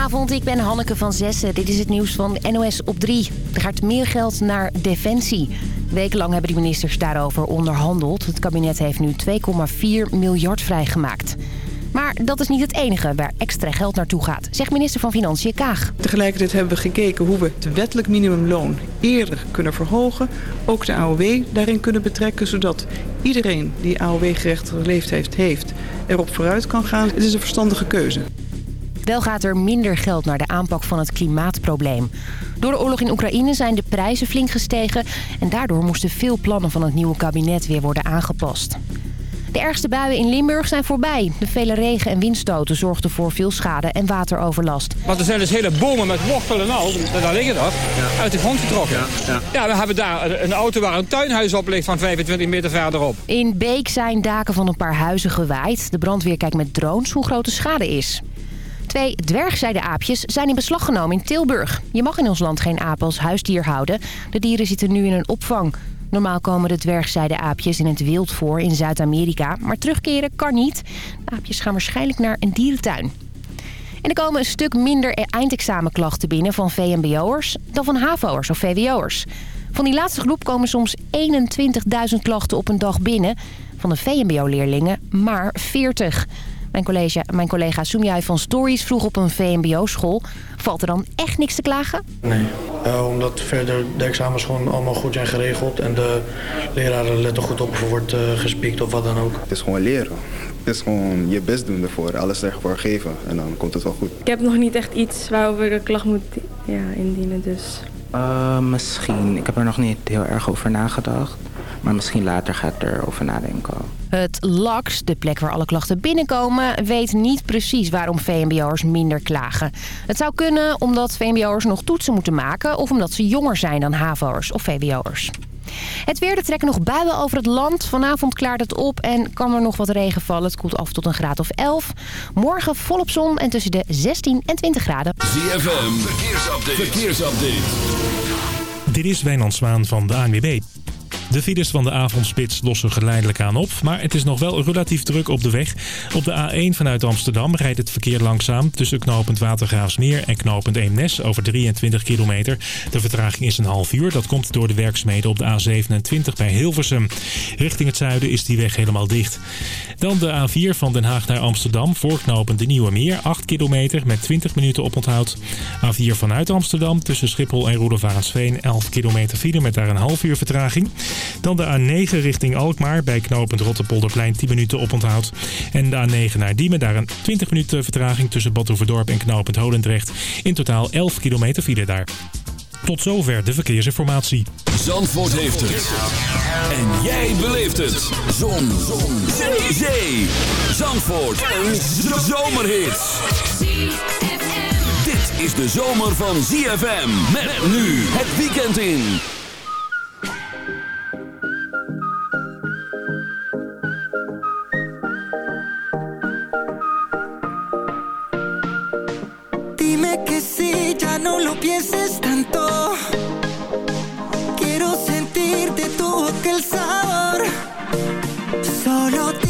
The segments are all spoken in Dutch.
Goedenavond, ik ben Hanneke van Zessen. Dit is het nieuws van NOS op 3. Er gaat meer geld naar Defensie. Wekenlang hebben de ministers daarover onderhandeld. Het kabinet heeft nu 2,4 miljard vrijgemaakt. Maar dat is niet het enige waar extra geld naartoe gaat, zegt minister van Financiën Kaag. Tegelijkertijd hebben we gekeken hoe we het wettelijk minimumloon eerder kunnen verhogen. Ook de AOW daarin kunnen betrekken, zodat iedereen die AOW-gerechtigde leeftijd heeft erop vooruit kan gaan. Het is een verstandige keuze. Wel gaat er minder geld naar de aanpak van het klimaatprobleem. Door de oorlog in Oekraïne zijn de prijzen flink gestegen... en daardoor moesten veel plannen van het nieuwe kabinet weer worden aangepast. De ergste buien in Limburg zijn voorbij. De vele regen- en windstoten zorgden voor veel schade en wateroverlast. Want er zijn dus hele bomen met wortelen en al, daar liggen dat, uit de grond getrokken. Ja, ja. ja, we hebben daar een auto waar een tuinhuis op ligt van 25 meter verderop. In Beek zijn daken van een paar huizen gewaaid. De brandweer kijkt met drones hoe groot de schade is. Twee dwergzijdeaapjes zijn in beslag genomen in Tilburg. Je mag in ons land geen apen als huisdier houden. De dieren zitten nu in een opvang. Normaal komen de dwergzijdeaapjes in het wild voor in Zuid-Amerika. Maar terugkeren kan niet. De aapjes gaan waarschijnlijk naar een dierentuin. En er komen een stuk minder eindexamenklachten binnen van VMBO'ers dan van HAVO'ers of VWO'ers. Van die laatste groep komen soms 21.000 klachten op een dag binnen. Van de VMBO-leerlingen maar 40. Mijn collega, mijn collega Soemjai van Stories vroeg op een VMBO-school. Valt er dan echt niks te klagen? Nee, uh, omdat verder de examens gewoon allemaal goed zijn geregeld... en de leraren letten goed op of er wordt uh, gespiekt of wat dan ook. Het is gewoon leren. Het is gewoon je best doen ervoor, alles ervoor geven en dan komt het wel goed. Ik heb nog niet echt iets waarover de klacht moet ja, indienen, dus... Uh, misschien. Ik heb er nog niet heel erg over nagedacht. Maar misschien later gaat ik erover nadenken. Het LAX, de plek waar alle klachten binnenkomen, weet niet precies waarom VMBO'ers minder klagen. Het zou kunnen omdat VMBO'ers nog toetsen moeten maken of omdat ze jonger zijn dan HAVO'ers of VWO'ers. Het weer, er trekken nog buien over het land. Vanavond klaart het op en kan er nog wat regen vallen. Het koelt af tot een graad of 11. Morgen volop zon en tussen de 16 en 20 graden. ZFM, verkeersupdate. verkeersupdate. Dit is Wijnand Zwaan van de ANWB. De files van de avondspits lossen geleidelijk aan op, maar het is nog wel relatief druk op de weg. Op de A1 vanuit Amsterdam rijdt het verkeer langzaam tussen knooppunt Watergraafsmeer en knooppunt Eemnes over 23 kilometer. De vertraging is een half uur. Dat komt door de werkzaamheden op de A27 bij Hilversum. Richting het zuiden is die weg helemaal dicht. Dan de A4 van Den Haag naar Amsterdam voor knooppunt de Nieuwe Meer. 8 kilometer met 20 minuten oponthoud. A4 vanuit Amsterdam tussen Schiphol en Roelofarensveen 11 kilometer file met daar een half uur vertraging. Dan de A9 richting Alkmaar bij knooppunt Rotterpolderplein 10 minuten oponthoud. En de A9 naar Diemen, daar een 20 minuten vertraging tussen Badhoevedorp en knooppunt Holendrecht. In totaal 11 kilometer file daar. Tot zover de verkeersinformatie. Zandvoort heeft het. En jij beleeft het. Zon. Zon. Zee. Zee. Zandvoort. Een zomerhit. Dit is de zomer van ZFM. Met nu het weekend in. Sí, ya no lo pienses tanto. Quiero sentirte tu boca el sabor. Solo dime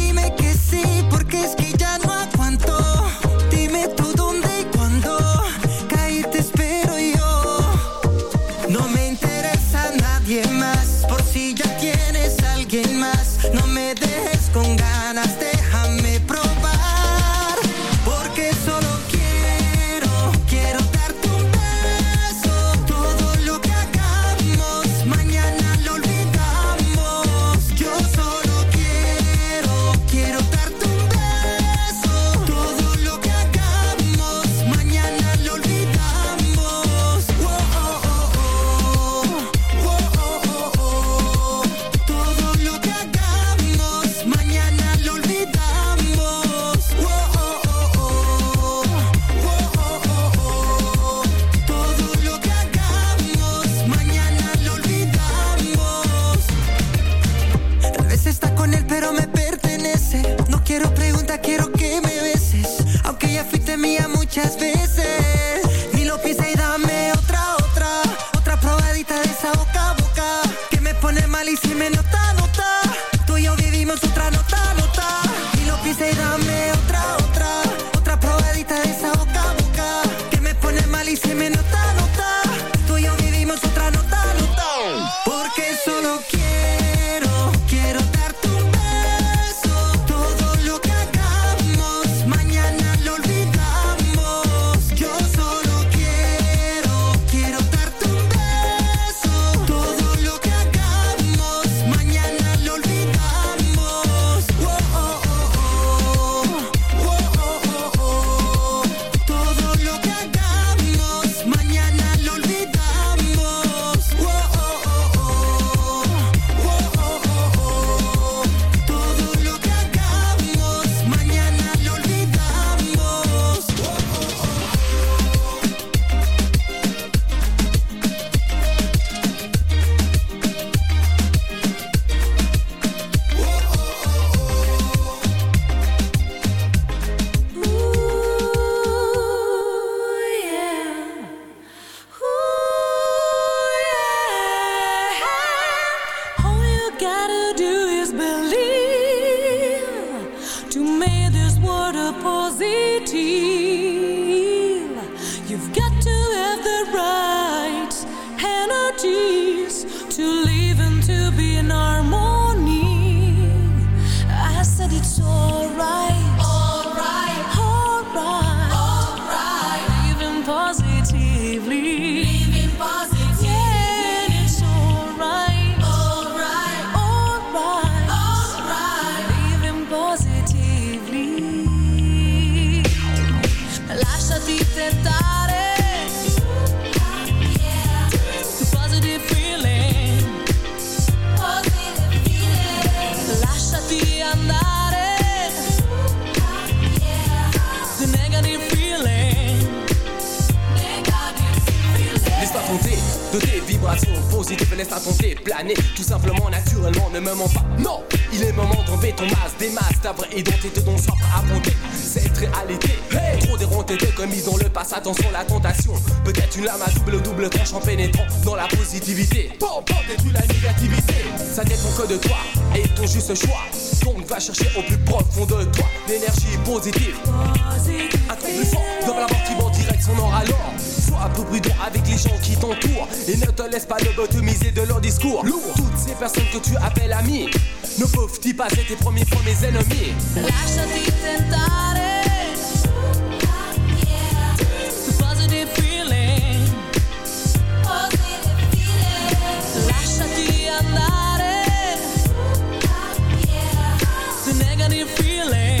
Avec les gens qui t'entourent et ne te laisse pas lobotomiser de leur discours. Lourd. Toutes ces personnes que tu appelles amis ne peuvent-ils pas être tes premiers fois mes ennemis? Lasciati tentare The positive feeling Lasciati andare The negative feeling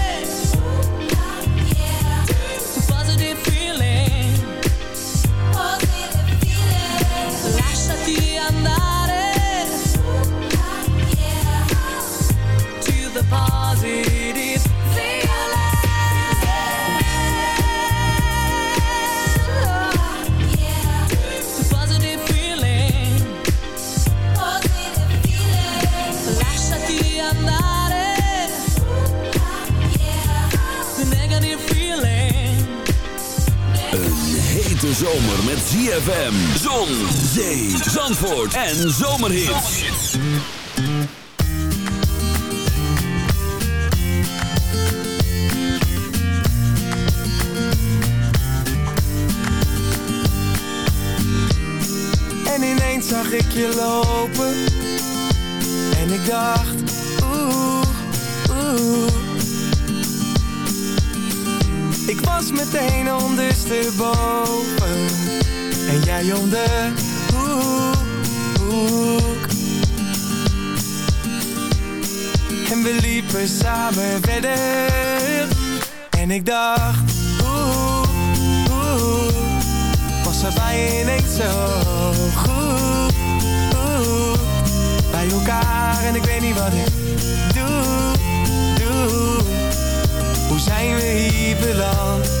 zomer met ZFM, zon, zee, zandvoort en zomerhits. En ineens zag ik je lopen En ik dacht meteen ondersteboven. En jij om de hoek, En we liepen samen verder. En ik dacht Oeh, oeh was er bij zo goed? Bij elkaar en ik weet niet wat ik doe, doe. Hoe zijn we hier beland?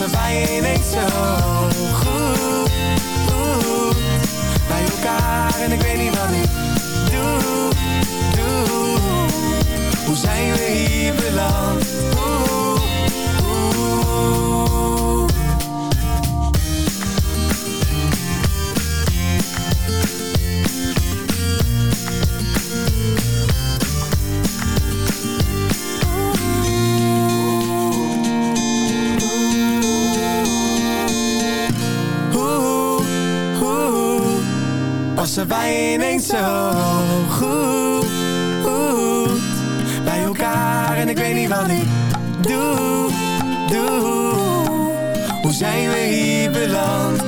Was er bij ineens zo goed oeh, Bij elkaar. En ik weet niet wat ik doe, Hoe zijn we hier beland? Oeh passen wij ineens zo goed. Bij elkaar en ik weet niet wat ik doe, doe. Hoe zijn we hier beland?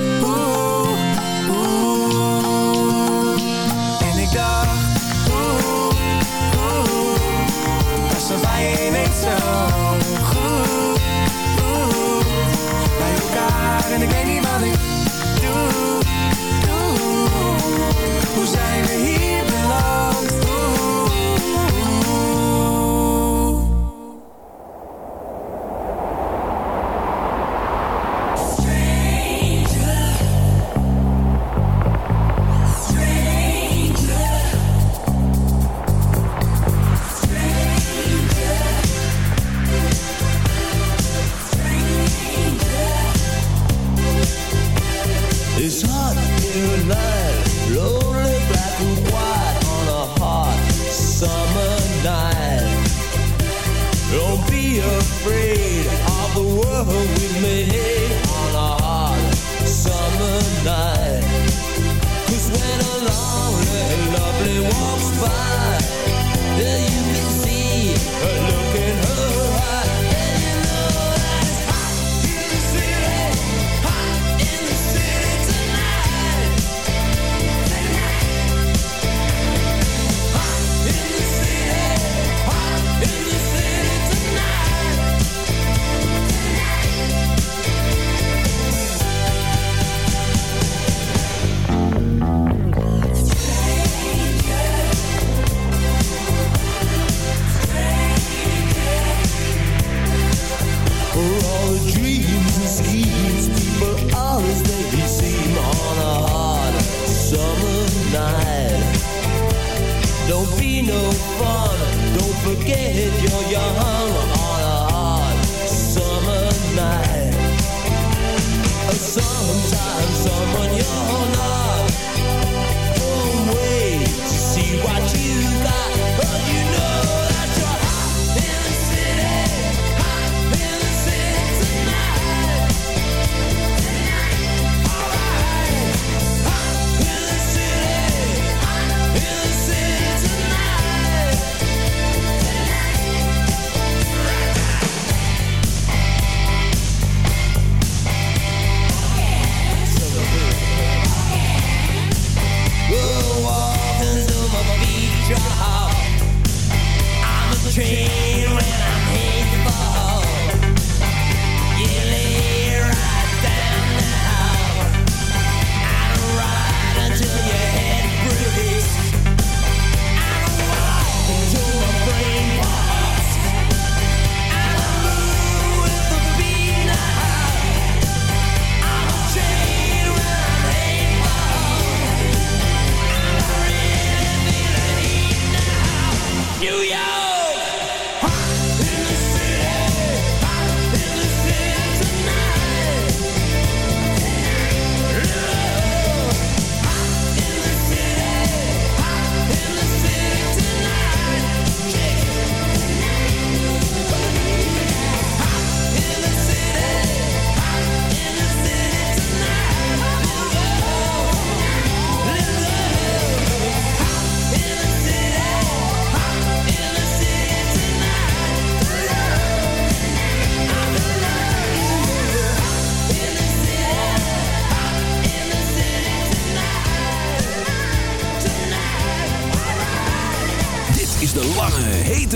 En ik dacht, oeh, oeh, passen wij zo goed, bij elkaar en ik weet niet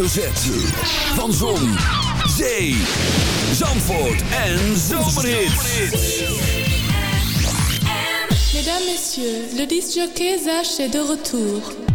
Hoofdletter Z. Van Zon, Zee, Zandvoort en Zomerhits. Mesdames, Messieurs, le disc jockey Zach est de retour.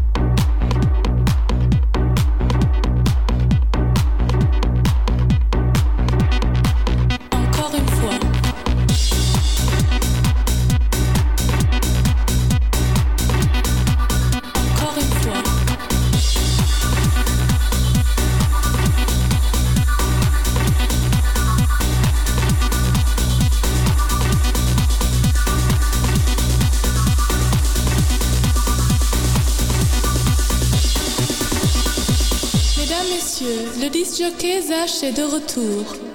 Monsieur Kesach est de retour.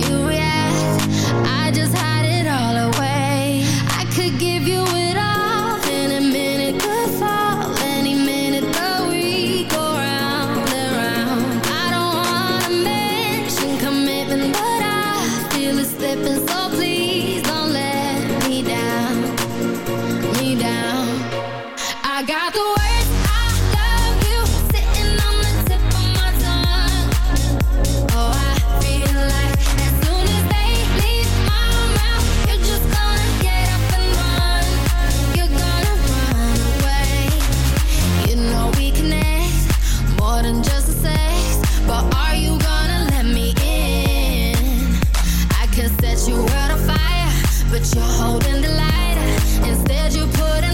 that you were on fire, but you're holding the light. Instead, you put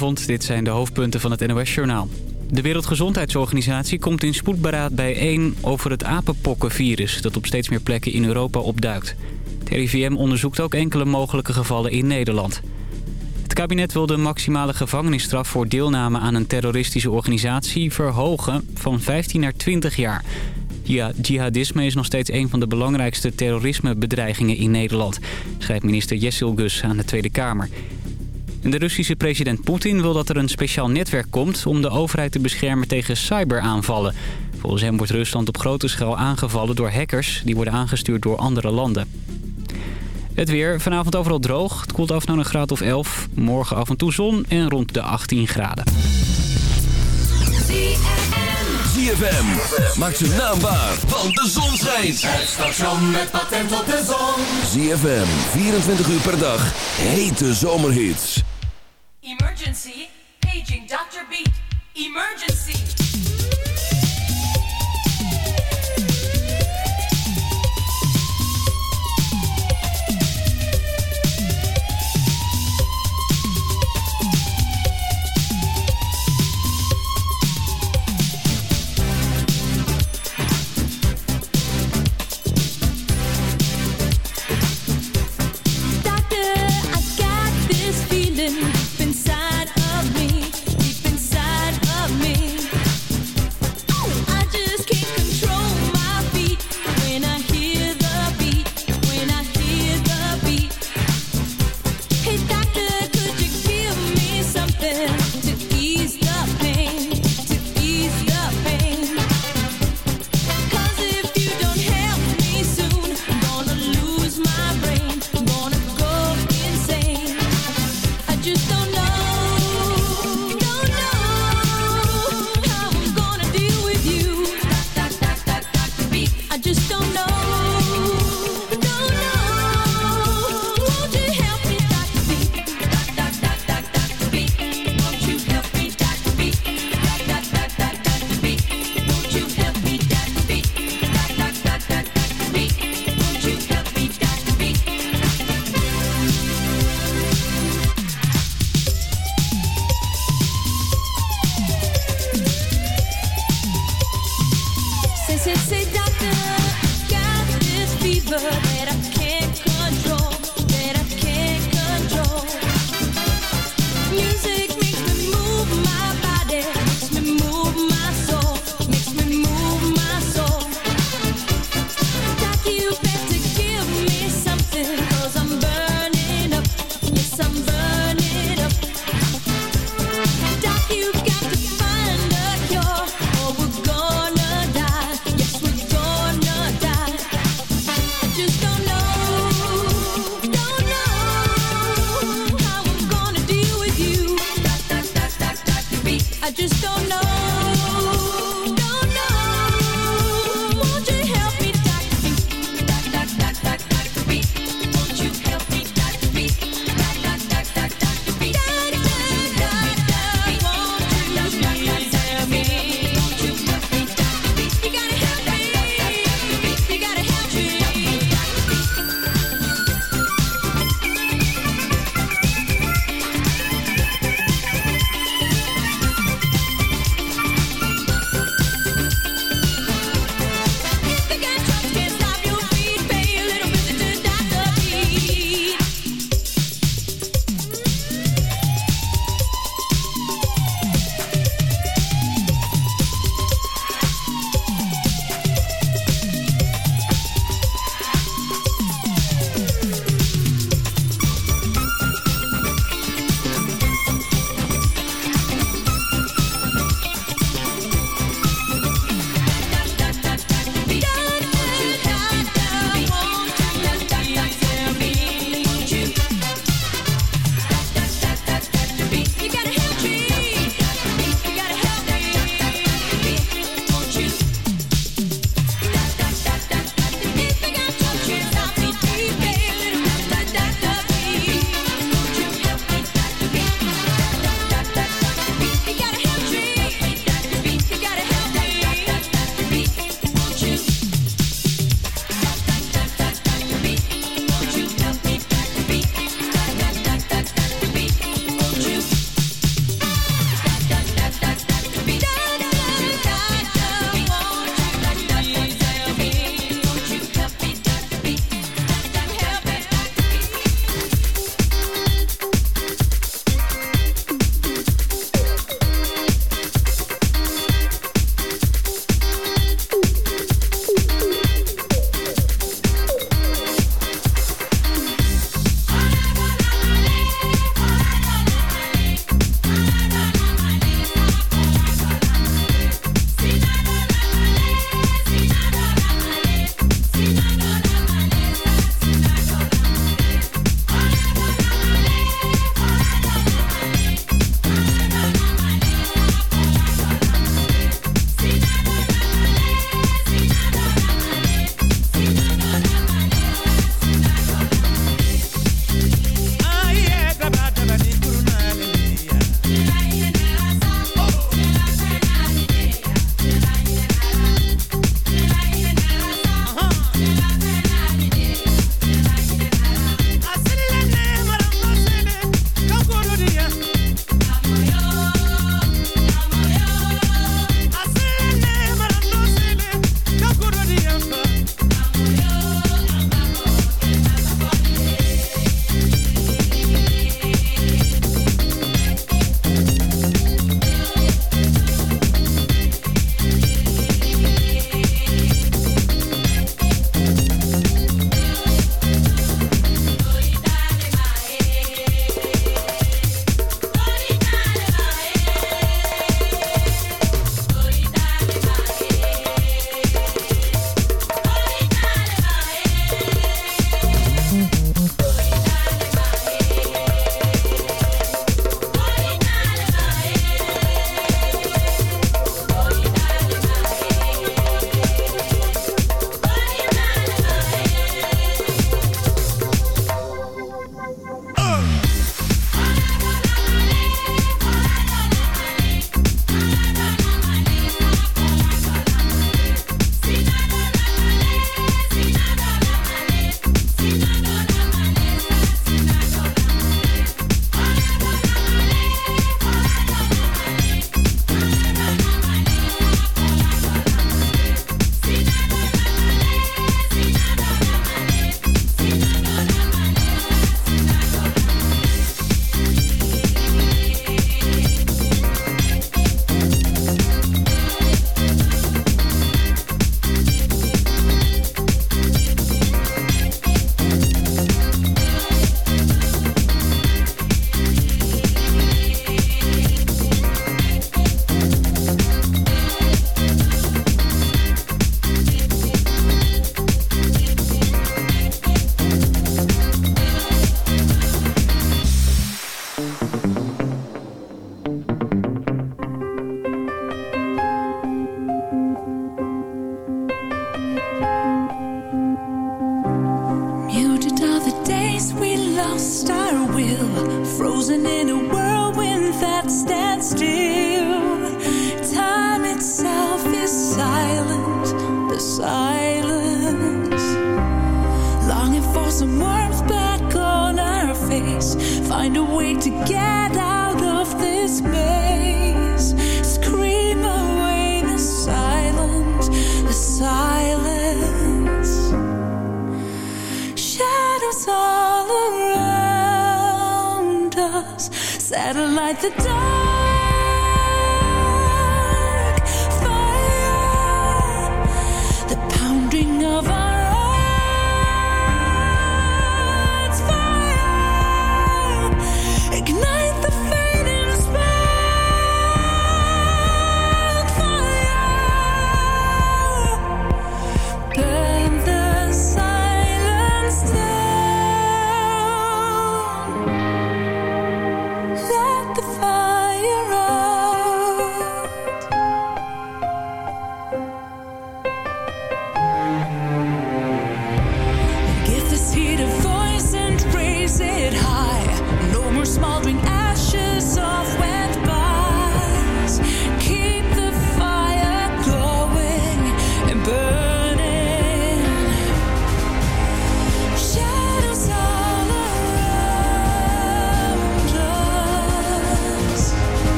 Dit zijn de hoofdpunten van het NOS-journaal. De Wereldgezondheidsorganisatie komt in spoedberaad bijeen over het apenpokkenvirus... dat op steeds meer plekken in Europa opduikt. Het RIVM onderzoekt ook enkele mogelijke gevallen in Nederland. Het kabinet wil de maximale gevangenisstraf voor deelname aan een terroristische organisatie verhogen van 15 naar 20 jaar. Ja, jihadisme is nog steeds een van de belangrijkste terrorismebedreigingen in Nederland, schrijft minister Jessil Gus aan de Tweede Kamer. De Russische president Poetin wil dat er een speciaal netwerk komt om de overheid te beschermen tegen cyberaanvallen. Volgens hem wordt Rusland op grote schaal aangevallen door hackers die worden aangestuurd door andere landen. Het weer, vanavond overal droog. Het koelt af naar een graad of 11. Morgen af en toe zon en rond de 18 graden. ZFM. Maak zijn naam waar, want de zon schijnt. Het station met patent op de zon. ZFM, 24 uur per dag. Hete zomerhits. Emergency, paging Dr. Beat. Emergency.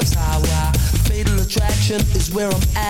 love's highway. Fatal attraction is where I'm at.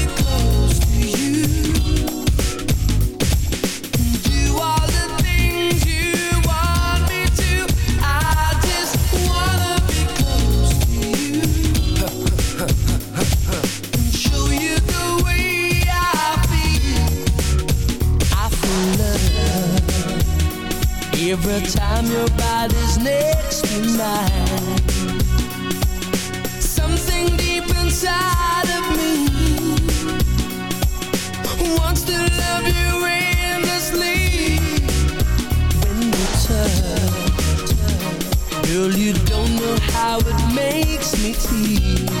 your body's next to mine. Something deep inside of me wants to love you endlessly. When you touch, girl, you don't know how it makes me feel.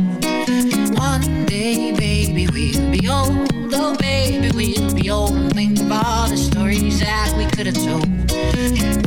old. And think of all the stories that we could have told.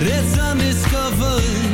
that's undiscovered